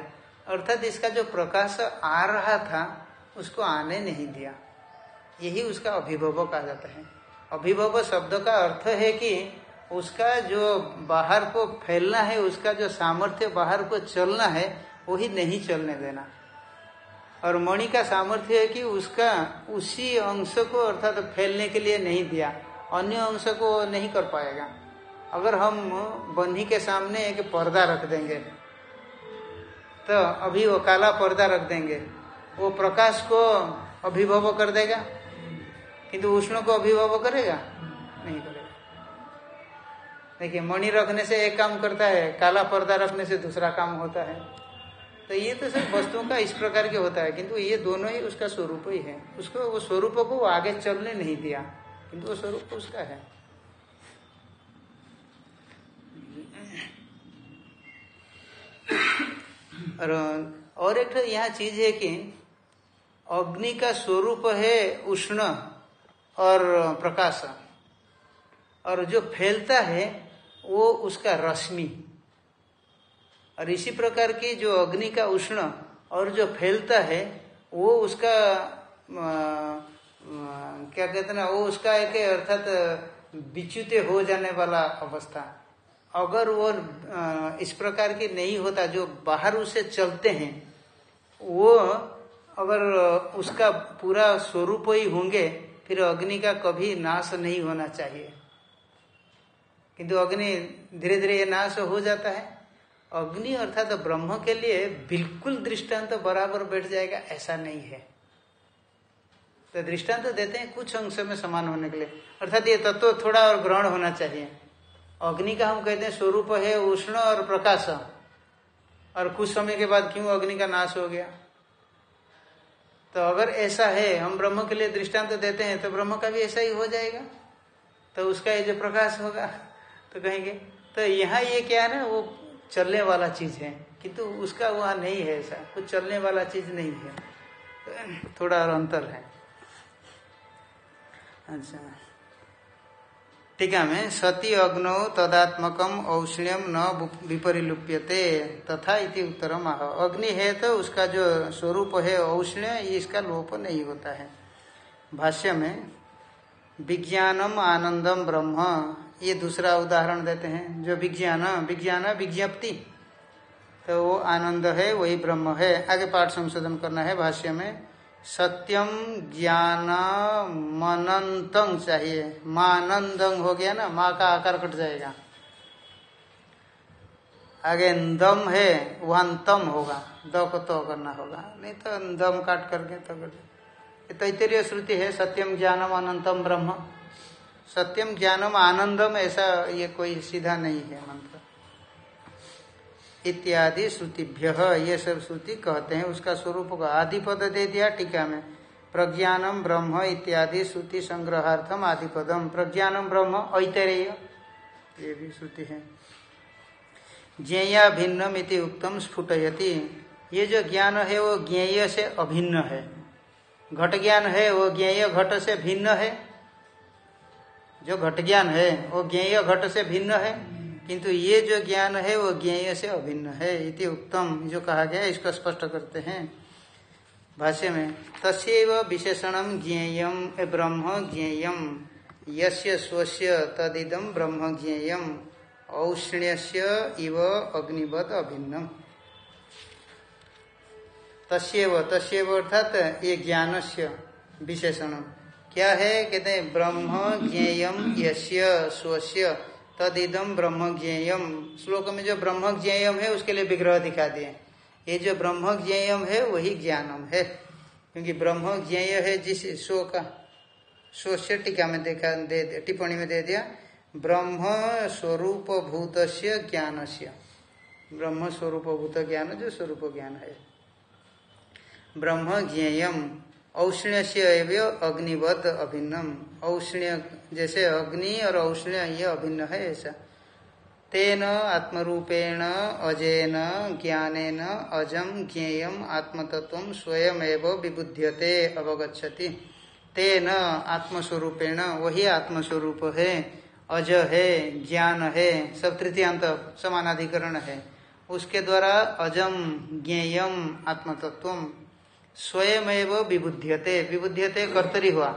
अर्थात इसका जो प्रकाश आ रहा था, उसको आने नहीं दिया। यही उसका अभिभव कहा जाता है। अभिभव शब्द का अर्थ है कि उसका जो बाहर को फैलना है, उसका जो सामर्थ्य बाहर को चलना है, वही नहीं चलने देना। और मणि का सामर्थ्य है कि उसका उसी अंश को अर्थात फैलने के लिए नहीं दिया। अन्य अंश को नहीं कर पाएगा। अगर हम बन्ही के सामने एक पर्दा रख देंगे तो अभी वो काला पर्दा रख देंगे। वो प्रकाश को अभिभव कर देगा? किंतु उष्ण को अभिभव करेगा? नहीं करेगा। देखिए, मणि रखने से एक काम करता है, काला पर्दा रखने से दूसरा काम होता है। तो ये तो सब वस्तुओं का इस प्रकार के होता है, किंतु ये दोनों ही उसका स्वरूप ही है। उसको, वो स्वरूप को आगे चलने नहीं दिया, किंतु वो स्वरूप उसका है। और और एक यहाँ चीज़ है कि अग्नि का स्वरूप है उष्ण और प्रकाश। और जो फैलता है वो उसका रश्मि। और इसी प्रकार की जो अग्नि का उष्ण और जो फैलता है वो उसका आ, आ, क्या कहते ना वो उसका एक अर्थात विच्युत हो जाने वाला अवस्था। अगर वो इस प्रकार की नहीं होता, जो बाहर उसे चलते हैं, वो अगर उसका पूरा स्वरूप ही होंगे, फिर अग्नि का कभी नाश नहीं होना चाहिए। किंतु अग्नि धीरे धीरे ये नाश हो जाता है। अग्नि अर्थात तो ब्रह्म के लिए बिल्कुल दृष्टांत तो बराबर बैठ जाएगा, ऐसा नहीं है। तो दृष्टांत तो देते हैं कुछ अंश में समान होने के लिए। अर्थात ये तत्व थोड़ा और ग्रहण होना चाहिए। अग्नि का हम कहते हैं स्वरूप है उष्ण और प्रकाश। और कुछ समय के बाद क्यों अग्नि का नाश हो गया? तो अगर ऐसा है, हम ब्रह्म के लिए दृष्टांत तो देते हैं तो ब्रह्म का भी ऐसा ही हो जाएगा। तो उसका ये जो प्रकाश होगा तो कहेंगे तो यहाँ ये क्या है ना, वो चलने वाला चीज़ है। किंतु तो उसका वहाँ नहीं है ऐसा, कुछ चलने वाला चीज़ नहीं है। थोड़ा और अंतर है। अच्छा। टीका में सती अग्नौ तदात्मकम औष्ण्यम न विपरिलुप्यते, तथा इति उत्तरम आह। अग्नि है तो उसका जो स्वरूप है औष्ण्य इसका लोप नहीं होता है। भाष्य में, विज्ञानम आनंदम ब्रह्म, ये दूसरा उदाहरण देते हैं, जो विज्ञान विज्ञान विज्ञप्ति। तो वो आनंद है, वही ब्रह्म है। आगे पाठ संशोधन करना है भाष्य में। सत्यम ज्ञान मनंतंग चाहिए। मानंदंग हो गया ना, माँ का आकार कट जाएगा। आगे दम है वहाँ तम होगा। द को तो करना होगा। नहीं तो दम काट करके तो कर तैतरीय श्रुति है, सत्यम ज्ञानम अनंतम ब्रह्म। सत्यम ज्ञानम आनंदम ऐसा ये कोई सीधा नहीं है मंत्र। इत्यादि श्रुतिभ्य, ये सब श्रुति कहते हैं। उसका स्वरूप का आदि पद दे दिया टीका में। प्रज्ञानम ब्रह्म इत्यादि श्रुति संग्रहार्थम आदिपदम। प्रज्ञानम ब्रह्म ऐतरेय। ये भी श्रुति है। ज्ञेया भिन्नम इति उत्तम स्फुटयति। ये जो ज्ञान है, वो ज्ञेय से अभिन्न है। घट ज्ञान है, वो ज्ञेय घट से भिन्न है। जो घट ज्ञान है, वो ज्ञेय घट से भिन्न है। किंतु ये जो ज्ञान है, वो ज्ञेय से अभिन्न है इति उत्तम जो कहा गया इसको स्पष्ट करते हैं भाष्य में। तस्व विशेषण ज्ञेयम ब्रह्म ज्ञेयम यस्य स्वस्य तदिदम ब्रह्म ज्ञेयम औष्ण्यस्य इव अग्निवत अभिन्नम। तस्व तस्व अर्थात ये ज्ञान से विशेषण। क्या है? कहते हैं, ब्रह्म ज्ञेयम यश्य स्वस्य तदिदम ब्रह्म ज्ञेयम श्लोक में जो ब्रह्म ज्ञेयम है, उसके लिए विग्रह दिखा दिए। ये जो ब्रह्म ज्ञेयम है, वही ज्ञानम है। क्योंकि ब्रह्म ज्ञेय है, जिस स्व का स्वस्य टीका में देखा, दे, टिप्पणी में दे दिया ब्रह्म स्वरूप भूत ज्ञान से ब्रह्म स्वरूप भूत ज्ञान जो स्वरूप ज्ञान है। ब्रह्म ज्ञेयम औष्ण्य से अग्निवत अभिन्नम। औष्ण्य जैसे अग्नि और औष्ण्य ये अभिन्न है ऐसा। तेन आत्मरूपेण, अजेन, ज्ञानेन अजम ज्ञेयम आत्मतत्व स्वयं एवं विबुध्यते अवगछति तेन आत्मस्वरूपेण वही आत्मस्वरूप है। अज है, ज्ञान है, सब तृतीयांत समानाधिकरण है। उसके द्वारा अजम ज्ञेयम आत्मतत्व स्वयं विबुद्धियते विबुद्धियते कर्तरी हुआ।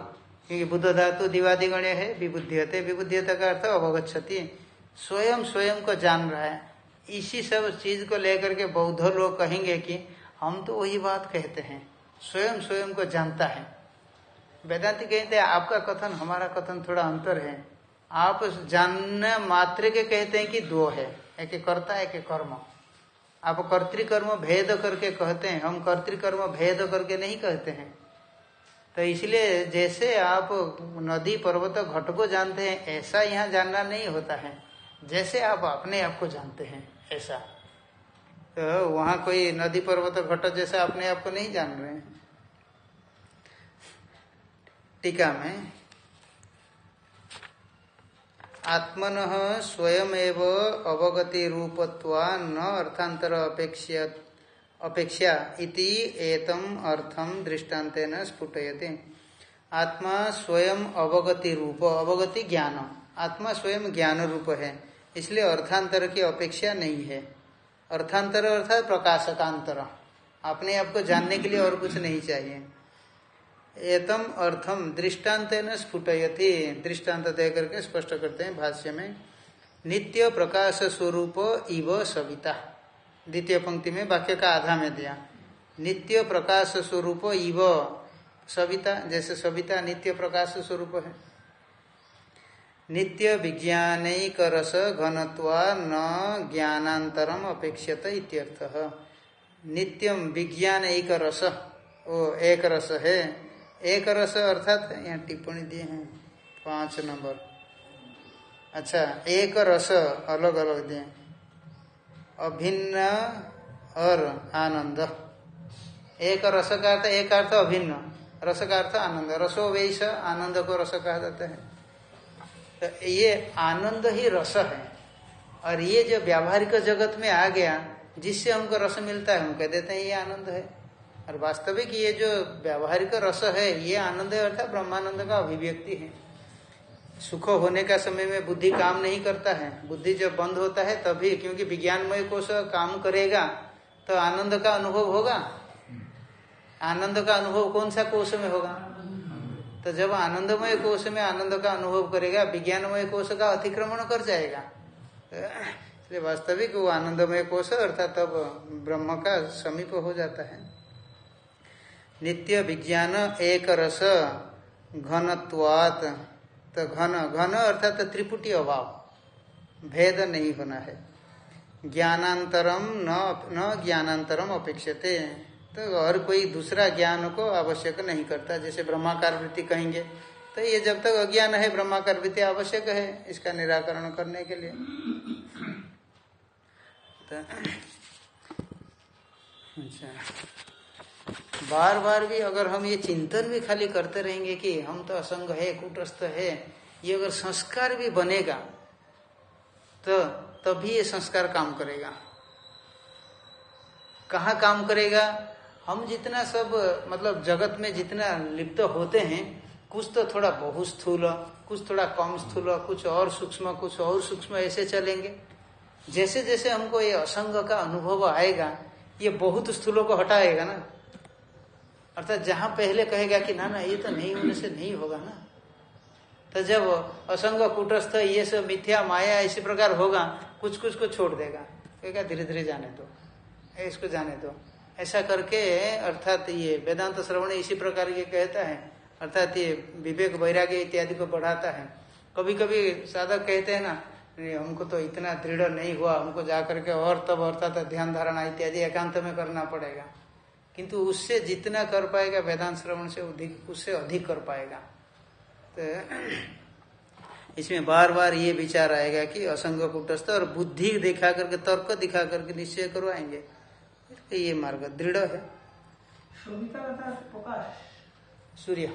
क्योंकि बुद्ध धातु दिवादी दिवादिगण्य है विबुद्धियते विबुद्धियता का अर्थ अवगछति स्वयं स्वयं को जान रहा है। इसी सब चीज़ को लेकर के बौद्ध लोग कहेंगे कि हम तो वही बात कहते हैं। स्वयं स्वयं को जानता है। वेदांति कहते हैं, आपका कथन, हमारा कथन थोड़ा अंतर है। आप जानने मात्र के कहते हैं कि दो है। एक कर्ता, एक कर्म। आप कर्तिकर्म भेद करके कहते हैं, हम कर्तिकर्म भेद करके नहीं कहते हैं। तो इसलिए जैसे आप नदी पर्वत घट को जानते हैं, ऐसा यहाँ जानना नहीं होता है। जैसे आप अपने आप को जानते हैं, ऐसा। तो वहाँ कोई नदी पर्वत घट जैसा अपने आप को नहीं जान रहे हैं। टीका में आत्मन स्वयं अवगति रूपत्वा न अर्थांतर अपेक्षा अपेक्षा इति एतम अर्थम दृष्टान्तेन स्फुटयते। आत्मा स्वयं अवगति रूप अवगति ज्ञान आत्मा स्वयं ज्ञान रूप है, इसलिए अर्थांतर की अपेक्षा नहीं है। अर्थांतर अर्थात प्रकाशकांतर। अपने आप को जानने के लिए और कुछ नहीं चाहिए। एतम अर्थम दृष्टांत न स्फुटयति। दृष्टांत दे करके स्पष्ट करते हैं भाष्य में। नित्य प्रकाश स्वरूप इव सविता। द्वितीय पंक्ति में वाक्य का आधा में दिया। नित्य प्रकाश स्वरूप इव सविता, जैसे सविता नित्य प्रकाश स्वरूप है। नित्य विज्ञानिक रस घनत्वा न ज्ञानांतरम अपेक्षित इत्यर्थ। नित्यम विज्ञान एक रस वो एक रस है। एक रस अर्थात यहाँ टिप्पणी दिए हैं, पाँच नंबर। अच्छा एक रस अलग अलग दिए अभिन्न और आनंद। एक रस का अर्थ, एक अर्थ अभिन्न। रस का अर्थ आनंद। रसो वैस आनंद को रस कहा जाता है। तो ये आनंद ही रस है। और ये जो व्यावहारिक जगत में आ गया, जिससे हमको रस मिलता है, हम कह देते हैं ये आनंद है। और वास्तविक ये जो व्यावहारिक रस है, ये आनंद अर्थात ब्रह्मानंद का अभिव्यक्ति है। सुख होने का समय में बुद्धि काम नहीं करता है। बुद्धि जब बंद होता है तभी, क्योंकि विज्ञानमय कोष काम करेगा तो आनंद का अनुभव होगा। आनंद का अनुभव कौन सा कोष में होगा? तो जब आनंदमय कोष में आनंद का अनुभव करेगा, विज्ञानमय कोष का अतिक्रमण कर जाएगा। वास्तविक वो आनंदमय कोष अर्थात तब ब्रह्म का समीप हो जाता है। नित्य विज्ञान एक रस घनत्वात। तो घन घन अर्थात तो त्रिपुटी अभाव। भेद नहीं होना है। ज्ञानांतरम न न ज्ञानांतरम अपेक्षते। तो और कोई दूसरा ज्ञान को आवश्यक नहीं करता, जैसे ब्रह्माकार वृत्ति कहेंगे। तो ये जब तक अज्ञान है, ब्रह्माकार वृत्ति आवश्यक है इसका निराकरण करने के लिए। तो अच्छा। बार बार भी अगर हम ये चिंतन भी खाली करते रहेंगे कि हम तो असंग है, कुटस्थ है, ये अगर संस्कार भी बनेगा तो तभी ये संस्कार काम करेगा। कहा काम करेगा? हम जितना सब मतलब जगत में जितना लिप्त होते हैं, कुछ तो थोड़ा बहुत स्थूल, कुछ थोड़ा कम स्थूल, कुछ और सूक्ष्म, कुछ और सूक्ष्म ऐसे चलेंगे। जैसे जैसे हमको ये असंग का अनुभव आएगा, ये बहुत स्थूलों को हटाएगा ना। अर्थात जहाँ पहले कहेगा कि ना ना, ये तो नहीं होने से नहीं होगा ना। तो जब असंग कुटस्थ, ये सब मिथ्या, माया, इसी प्रकार होगा कुछ कुछ को छोड़ देगा। कहेगा धीरे धीरे जाने दो। इसको जाने दो। ऐसा करके, अर्थात ये वेदांत श्रवण इसी प्रकार ये कहता है। अर्थात ये विवेक वैराग्य इत्यादि को बढ़ाता है। कभी कभी साधक कहते हैं ना हमको तो इतना दृढ़ नहीं हुआ, हमको जाकर के और तब अर्थात ध्यान धारणा इत्यादि एकांत में करना पड़ेगा। किंतु उससे जितना कर पाएगा वेदांत श्रवण से अधिक उससे अधिक कर पाएगा। तो इसमें बार बार ये विचार आएगा कि असंग कुटस्थ और बुद्धि दिखा करके तर्क दिखा करके निश्चय करवाएँगे। ये मार्ग दृढ़ है। सूर्य।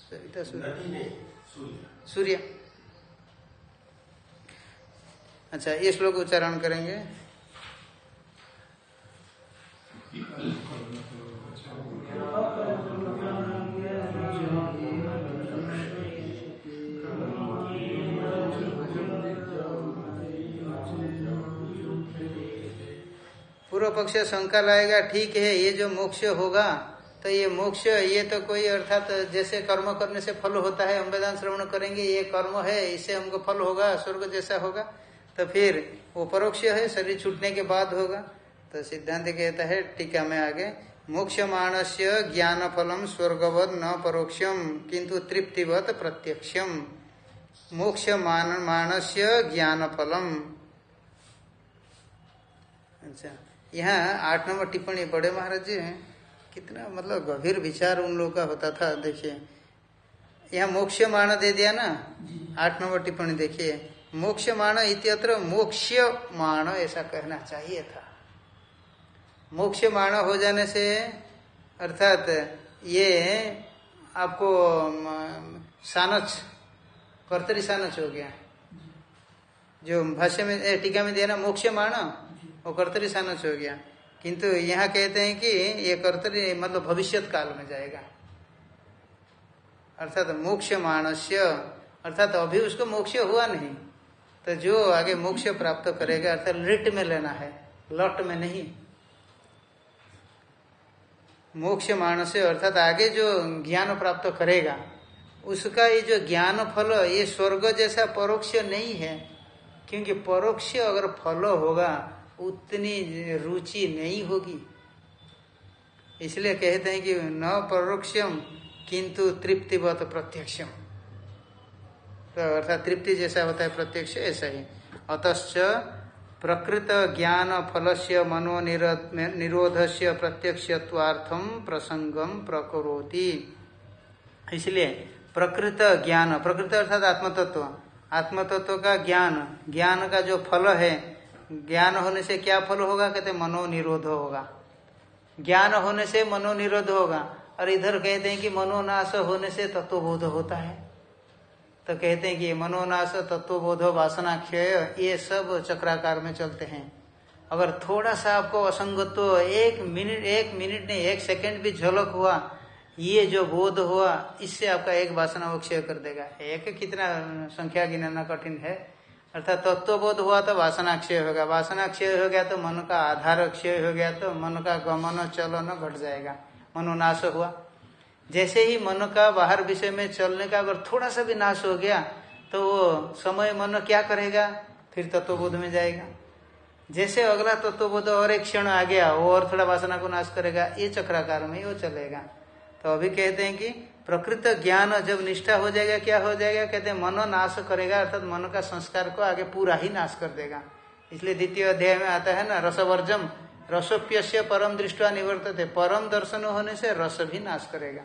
सरिता सूर्य। सूर्य। अच्छा ये श्लोक उच्चारण करेंगे। पूर्व पक्ष शंका लाएगा, ठीक है, ये जो मोक्ष होगा तो ये मोक्ष, ये तो कोई अर्थात तो जैसे कर्म करने से फल होता है हम वेदांत श्रवण करेंगे, ये कर्म है, इससे हमको फल होगा, स्वर्ग जैसा होगा तो फिर वो परोक्ष है, शरीर छूटने के बाद होगा। तो सिद्धांत कहता है, टीका में आगे मोक्ष मानस्य ज्ञान फलम स्वर्गवत न परोक्षम, किंतु तृप्तिवत प्रत्यक्षम। मोक्ष मान मानस्य ज्ञान फलम अच्छा यहाँ आठ नंबर टिप्पणी बड़े महाराज जी, कितना मतलब गंभीर विचार उन लोगों का होता था, देखिए। यहाँ मोक्ष मान दे दिया ना? आठ नंबर टिप्पणी देखिए। मोक्ष मान इत्यत्र मोक्ष मान ऐसा कहना चाहिए था। मोक्ष माण हो जाने से, अर्थात ये आपको सानच कर्तरी सानच हो गया। जो भाष्य में टीका में दिया ना, मोक्ष माण वो कर्तरी सानच हो गया। किंतु यहाँ कहते हैं कि ये कर्तरी मतलब भविष्य काल में जाएगा। अर्थात मोक्ष मानस्य, अर्थात अभी उसको मोक्ष हुआ नहीं तो जो आगे मोक्ष प्राप्त करेगा, अर्थात लिट में लेना है, लट में नहीं। मोक्ष मानस अर्थात आगे जो ज्ञान प्राप्त करेगा, उसका ये जो ज्ञान फल, ये स्वर्ग जैसा परोक्ष नहीं है। क्योंकि परोक्ष अगर फल होगा, उतनी रुचि नहीं होगी। इसलिए कहते हैं कि न परोक्षम, किंतु तृप्तिवत प्रत्यक्षम। तो अर्थात तृप्ति जैसा होता है प्रत्यक्ष, ऐसा ही। अतश्च प्रकृत ज्ञान फल से मनो निरोध से प्रत्यक्षत्वार्थम प्रसंगम प्रकरोति। इसलिए प्रकृत ज्ञान, प्रकृत अर्थात आत्मतत्व। आत्मतत्व का ज्ञान ज्ञान का जो फल है, ज्ञान होने से क्या फल होगा? कहते मनोनिरोध होगा। ज्ञान होने से मनोनिरोध होगा। और इधर कहते हैं कि मनोनाश होने से तत्वबोध होता है। तो कहते हैं कि मनोनाश तत्वबोध वासना क्षय ये सब चक्राकार में चलते हैं। अगर थोड़ा सा आपको असंगत्व, एक मिनट एक मिनट नहीं, एक सेकंड भी झलक हुआ, ये जो बोध हुआ, इससे आपका एक वासना वो क्षय कर देगा। एक कितना संख्या गिनाना कठिन है। अर्थात तत्वबोध हुआ तो वासना क्षय होगा। वासना क्षय हो गया तो मन का आधार क्षय हो गया तो मन का गमन, चलन घट जाएगा। मनोनाश हुआ। जैसे ही मन का बाहर विषय में चलने का अगर थोड़ा सा भी नाश हो गया तो वो समय मन क्या करेगा? फिर तत्वबोध में जाएगा। जैसे अगला तत्वबोध और एक क्षण आ गया, वो और थोड़ा वासना को नाश करेगा, ये चक्राकार में वो चलेगा। तो अभी कहते हैं कि प्रकृत ज्ञान जब निष्ठा हो जाएगा, क्या हो जाएगा? कहते हैं मनो नाश करेगा, अर्थात मन का संस्कार को आगे पूरा ही नाश कर देगा। इसलिए द्वितीय अध्याय में आता है ना, रसवर्जम रसोप्य परम दृष्टवा निवर्त परम दर्शन होने से रस भी नाश करेगा।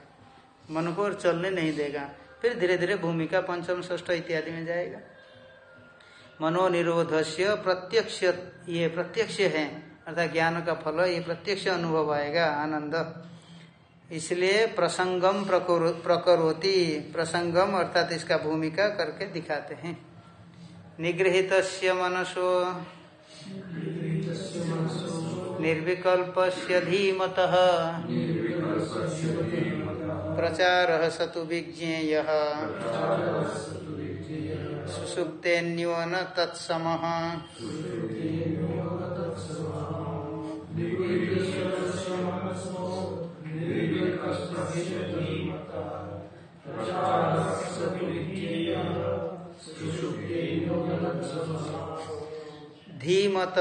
मन को चलने नहीं देगा। फिर धीरे धीरे भूमिका पंचम ष्ठ इत्यादि में जाएगा। मनोनिरोध से प्रत्यक्ष ये प्रत्यक्ष है अर्थात ज्ञान का फल ये प्रत्यक्ष अनुभव आएगा आनंद। इसलिए प्रसंगम प्रकरोति प्रसंगम अर्थात इसका भूमिका करके दिखाते हैं। निगृहित मनसो। निर्विकल्प धीमत। प्रचार सतु विज्ञेय सुसुप्तेन्यो न तत्सम धीमत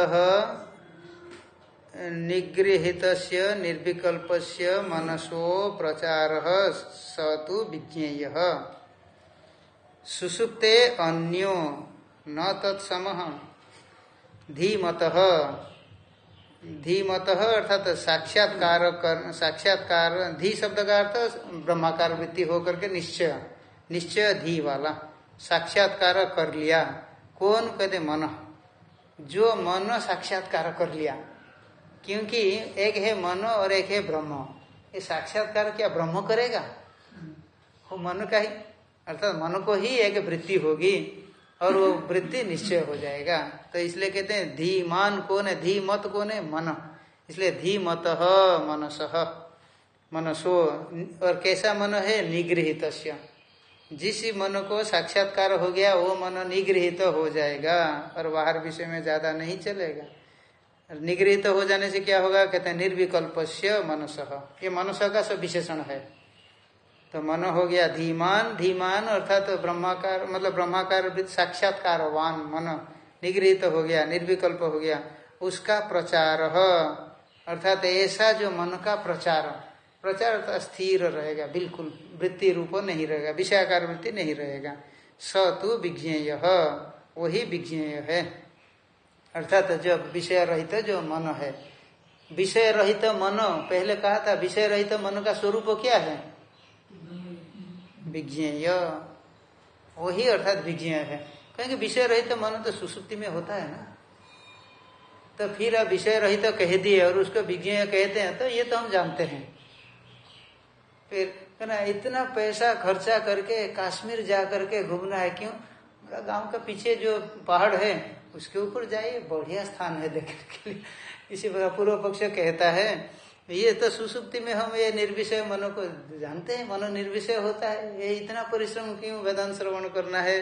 निगृहित निर्विकल्प मनसो प्रचार सतु विज्ञेय। सुसुप्ते अन्यो न तत्सम। धीमत धीमत अर्थात साक्षात्कार कर, साक्षात्कार, धी शब्द का अर्थ ब्रह्माकार वृत्ति होकर के निश्चय निश्चय धी वाला, साक्षात्कार कर लिया। कौन कहते मन? जो मन साक्षात्कार कर लिया। क्योंकि एक है मन और एक है ब्रह्म। ये साक्षात्कार क्या ब्रह्म करेगा? वो मन का ही अर्थात मन को ही एक वृत्ति होगी और वो वृत्ति निश्चय हो जाएगा। तो इसलिए कहते हैं, धीमान कौन है? धी मत कौन है? मन। इसलिए धी मत मनस। मनसो और कैसा मन है? निगृहित जिस मन को साक्षात्कार हो गया, वो मन निगृहित हो जाएगा और बाहर विषय में ज़्यादा नहीं चलेगा। निगृहित हो जाने से क्या होगा? कहते हैं निर्विकल्प मनस। ये मनुष्य का सब विशेषण है। तो मन हो गया धीमान धीमान अर्थात तो ब्रह्माकार मतलब ब्रह्माकार साक्षात्कारवान मन निगृहित हो गया, निर्विकल्प हो गया। उसका प्रचार, अर्थात ऐसा जो मन का प्रचार प्रचार स्थिर रहेगा, बिल्कुल वृत्ति रूप नहीं रहेगा, विषयाकार वृत्ति नहीं रहेगा। स तु विज्ञेय, वही विज्ञेय है। अर्थात जब विषय रहित जो मन है, विषय रहित मन, पहले कहा था, विषय रहित मन का स्वरूप क्या है? विज्ञेय। वही अर्थात विज्ञेय है। कहेंगे विषय रहित मन तो सुसुप्ति में होता है ना? तो फिर आप विषय रहित कह दिए और उसको विज्ञेय कहते हैं तो ये तो हम जानते हैं। फिर ना इतना पैसा खर्चा करके, कश्मीर जा करके घूमना है क्यों? गाँव का पीछे जो पहाड़ है, उसके ऊपर जाइए, बढ़िया स्थान है देखने के लिए। इसी प्रकार पूर्व पक्ष कहता है, ये तो सुसुप्ति में हम ये निर्विषय मनो को जानते हैं मनो निर्विषय होता है। ये इतना परिश्रम क्यों वेदांत श्रवण करना है,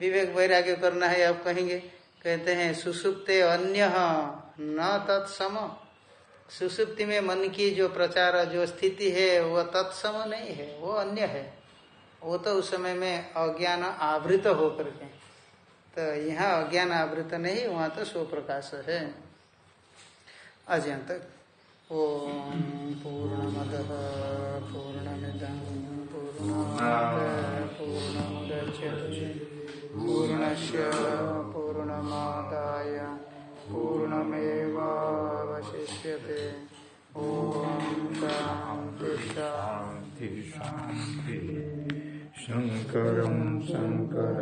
विवेक वैराग्य करना है, आप कहेंगे। कहते हैं, सुसुप्ते अन्य न तत्सम। सुसुप्ति में मन की जो प्रचार, जो स्थिति है, वो तत्सम नहीं है, वो अन्य है। वो तो उस समय में अज्ञान आवृत होकर के। तो यहाँ अज्ञान आवृत नहीं, वहाँ तो स्व प्रकाश है। अजय तक ओम पूर्णमद, पूर्णमिदं पूर्णात् पूर्णमुदच्यते पूर्णस्य पूर्णमादाय, पूर्णमेवावशिष्यते। ओम शांति शांति शांति शंकर शंकर